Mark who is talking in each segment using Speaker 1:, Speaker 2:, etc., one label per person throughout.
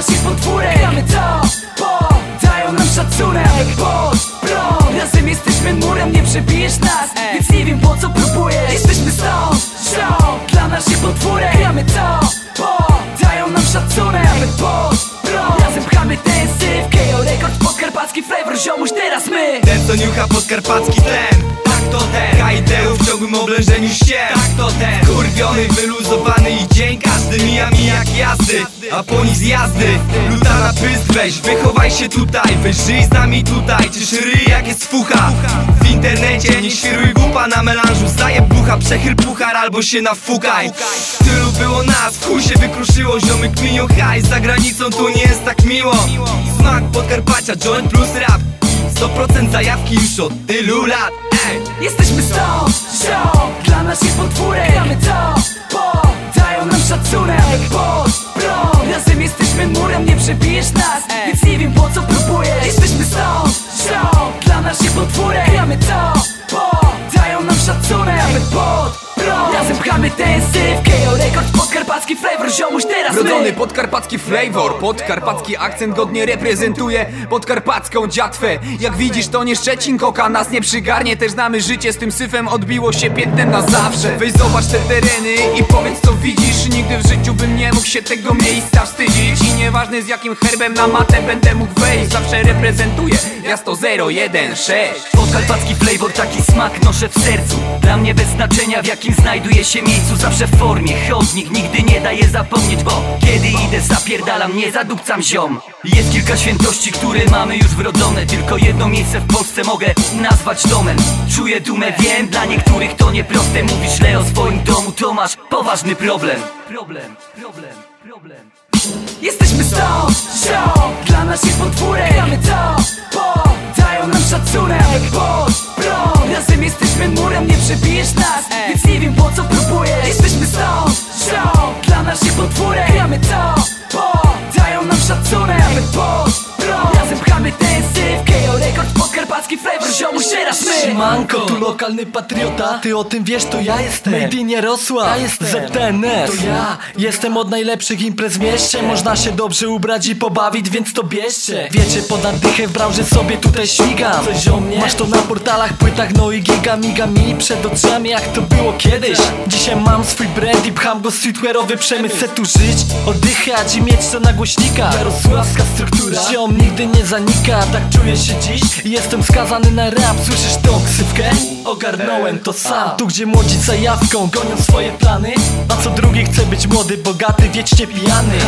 Speaker 1: naszych podwórek. Gramy to, bo dają nam szacunek. Pod prąd, razem jesteśmy murem, nie przebijesz nas Więc nie wiem po co próbujesz. Jesteśmy stąd, show dla naszych podwórek. Gramy to, bo dają nam szacunek. Gramy pod prąd, razem pchamy ten syf KO Rekord, podkarpacki. Flavor, ziomuś teraz my.
Speaker 2: Ten co niucha podkarpacki ten. Tak to ten. Kajdeł w ciągłym oblężeniu ścież Tak to ten. Kurwiony, wyluzowany i dzień Każdy mija mi jak jazdy A po nic jazdy Luta na pysk weź Wychowaj się tutaj. Weź żyj z nami tutaj. Czyż ryj jak jest fucha? W internecie nie świruj głupa na melanżu. Zajeb bucha, przechyl puchar albo się nafukaj. Tylu było nas, chuj się wykruszyło. Ziomy kminią hajs, za granicą tu nie jest tak miło. Smak Podkarpacia, joint plus rap. 100% zajawki już od tylu lat. Ej!
Speaker 1: Jesteśmy stąd, show dla naszych podwórek Gramy to, dają nam szacunek Pod prąd, razem jesteśmy murem, nie przebijesz nas Więc nie wiem po co próbujesz. Jesteśmy stąd, show dla naszych podwórek Gramy to, bo dają nam szacunek Gramy pod prąd, razem pchamy ten syf KO Rekord, podkarpacki flavor, ziomuś teraz
Speaker 3: Wrodzony
Speaker 1: my
Speaker 3: podkarpacki flavor, podkarpacki akcent godnie reprezentuje podkarpacką dziatwę. Jak widzisz to nie Szczecin, koka nas nie przygarnie Też znamy życie z tym syfem, odbiło się piętnem na zawsze. Weź zobacz te tereny i powiedz co widzisz. Nigdy w życiu bym nie mógł się tego miejsca wstydzić. I nieważne z jakim herbem na matę będę mógł wejść Zawsze reprezentuję miasto 016
Speaker 1: Podkarpacki flavor, taki smak noszę w sercu. Dla mnie bez znaczenia w jakim znajduję się miejscu Zawsze w formie, chodnik nigdy nie daje zapomnieć Bo kiedy idę zapierdalam, nie zadupcam ziom Jest kilka świętości, które mamy już wrodzone. Tylko jedno miejsce w Polsce mogę nazwać domem. Czuję dumę, wiem, dla niektórych to nieproste Mówisz le o swoim domu, to masz poważny problem. Problem, problem, problem. Jesteśmy stąd, show dla naszych podwórek. Gramy to, bo dają nam szacunek Pod prąd, razem jesteśmy murem, nie przebijesz nas Więc nie wiem po co próbujesz. Jesteśmy stąd, show dla naszych podwórek Gramy to,
Speaker 4: Siemanko, tu lokalny patriota. Ty o tym wiesz, to ja jestem. Made in Jarosław, ja jestem. ZTNS To ja, jestem od najlepszych imprez w mieście. Można się dobrze ubrać i pobawić, więc to bierzcie. Wiecie, pod dychę w branży sobie tutaj śmigam. Coś o mnie? Masz to na portalach, płytach, no i giga miga mi Przed oczami jak to było kiedyś. Dzisiaj mam swój brand i pcham go streetwearowy przemysł. Chcę tu żyć, oddychać i mieć to na głośnikach. Jarosławska struktura, ziom nigdy nie zanika Tak czuję się dziś. I jestem skazany na rap Słyszysz tą ksywkę? Ogarnąłem to sam. Tu gdzie młodzi zajawką gonią swoje plany A co drugi chce być młody, bogaty, wiecznie pijany.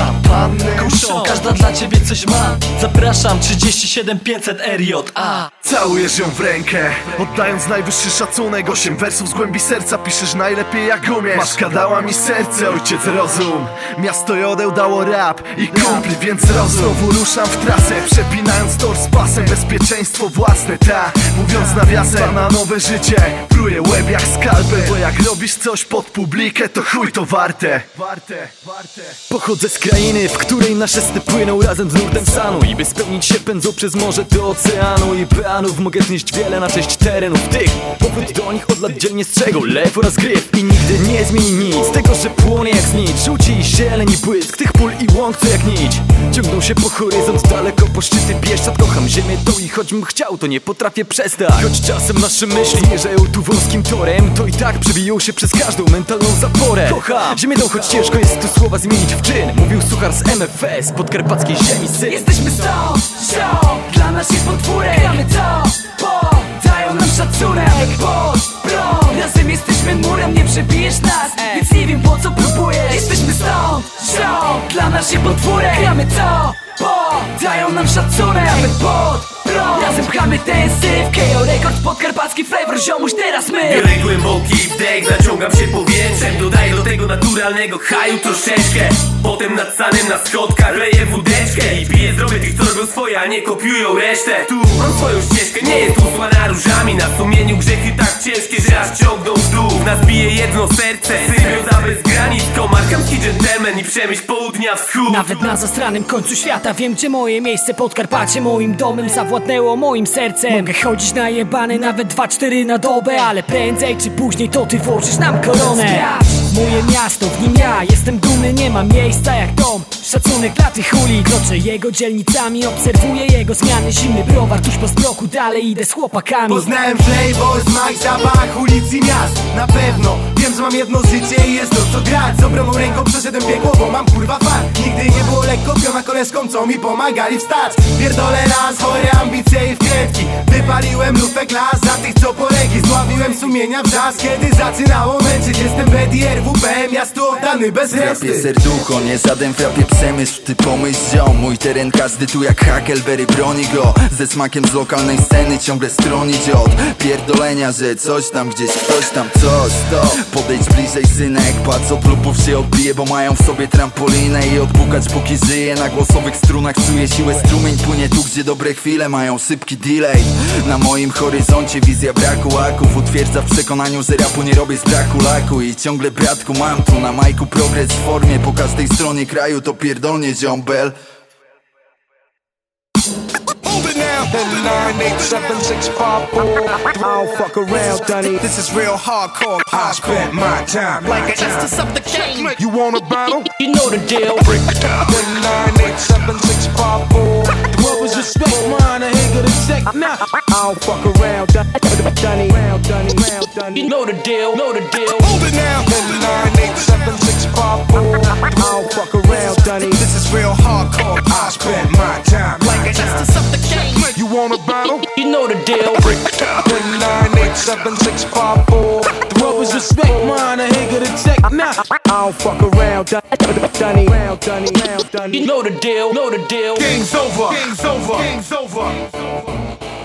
Speaker 4: Kuszą, każda dla ciebie coś ma. Zapraszam 37 500 RJA
Speaker 5: Całujesz ją w rękę, oddając najwyższy szacunek. Osiem wersów z głębi serca piszesz najlepiej jak umiesz. Masz dała mi serce, ojciec rozum. Miasto jodeł dało rap i kumpli, więc rozum. Znowu ruszam w trasę, przepinając tor z pasem. Bezpieczeństwo własne, ta Mówiąc nawiasem na nowe życie. Pruję łeb jak skalpel, bo jak robisz coś pod publikę To chuj to warte. Warte, warte.
Speaker 6: Pochodzę z krainy, w której nasze sty płyną razem z nurtem stanu I by spełnić się pędzą przez morze do oceanu. I peanów mogę znieść wiele na cześć terenów. Tych Powrót do nich od lat dzielnie strzegą. Lew oraz gryf I nigdy nie zmieni nic. Tego, że płonie jak znicz Żółci i zieleń i błysk. Tych pól i łąk co jak nić. Ciągną się po horyzont daleko. Po szczyty Bieszczad kocham ziemię tą i choćbym chciał to nie potrafię przestać. Choć czasem nasze myśli zmierzają tu wąskim torem. To i tak przebiją się przez każdą mentalną zaporę. Kocham. Ziemię tą, choć ciężko jest tu słowa zmienić w czyn Mówił suchar z MFS, podkarpackiej ziemi syn.
Speaker 1: Jesteśmy stąd, show dla naszych podwórek. Gramy to, bo dają nam szacunek. Pod prąd, razem jesteśmy murem, nie przebijesz nas Więc nie wiem po co próbujesz. Jesteśmy stąd, show dla naszych podwórek. Gramy to, bo dają nam szacunek. Gramy pod prąd, razem pchamy ten syf KO Rekord, podkarpacki flavor, ziomuś teraz my.
Speaker 7: Biorę głęboki wdech, zaciągam się powietrzem. Dodaję do tego naturalnego haju troszeczkę. Potem nad sanem na schodkach leję wódeczkę. I piję zdrowie tych, co robią swoje, a nie kopiują resztę. Tu mam swoją ścieżkę, nie jest usłana różami. Na sumieniu grzechy tak ciężkie, że aż ciągną w dół. W Nas bije jedno serce, symbioza bez granic. Komarkamski dżentelmen i przemyśl południa wschód.
Speaker 8: Nawet na zastranym końcu świata wiem, gdzie moje miejsce. Podkarpacie moim domem zawładnęło moim sercem. Mogę chodzić na jebany nawet 2-4 na dobę Ale prędzej czy później to ty włożysz nam koronę. Moje miasto, w nim ja jestem dumny, nie ma miejsca jak dom Szacunek dla tych uli, kroczę jego dzielnicami Obserwuję jego zmiany, zimny browar tuż po zbroku Dalej idę z chłopakami.
Speaker 9: Poznałem flavor, smak, zapach ulic i miast. Na pewno, wiem, że mam jedno życie i jest to co grać. Z obroną ręką przeszedłem piekło, bo mam kurwa fan Nigdy nie było lekko, piona koleżką, co mi pomagali wstać. Pierdolę raz, chore ambicje i wkrętki Wypaliłem lufę klas za tych co polegi. Zławiłem sumienia wrzask, kiedy zaczynało męczyć. Jestem Betty RWP, miasto oddany bez
Speaker 10: Rapie
Speaker 9: reszty.
Speaker 10: serducho, nie żaden w rapie przemysł Ty pomyśl ziom, mój teren każdy tu jak Huckleberry broni go. Ze smakiem z lokalnej sceny ciągle stronić od Pierdolenia, że coś tam gdzieś ktoś tam coś to. Podejdź bliżej synek, patrz od lupów się odbije Bo mają w sobie trampolinę i odpukać póki żyje Na głosowych strunach czuję siłę, strumień płynie tu gdzie dobre chwile mają szybki delay. Na moim horyzoncie wizja braku aków Utwierdza w przekonaniu, że rapu nie robię z braku laku. I ciągle bratku mam tu na majku progres w formie Po każdej stronie kraju to pierdolnie ziombel
Speaker 9: I don't fuck around, Dunny This is real hardcore I spent my time like an
Speaker 11: to suffocate.
Speaker 9: You want a battle?
Speaker 11: You know the deal.
Speaker 9: Break it down. One nine eight seven six five four. What was respect? Mine, I ain't gonna check now. I don't fuck around, Dunny. Round, Dunny, round, Dunny.
Speaker 11: You know the deal. Know the deal.
Speaker 9: Hold it now. One nine eight seven six five four. I don't fuck around, Dunny. This is real hardcore. I spent my time like an
Speaker 11: To suffocate.
Speaker 9: You wanna battle?
Speaker 11: You know the deal.
Speaker 9: Richter. 1987654. The rovers respect mine, I ain't gonna check now. Nah. I don't fuck around, Dunny.
Speaker 11: You know the deal, know the deal.
Speaker 9: Game's over, game's over, game's over. Game's over.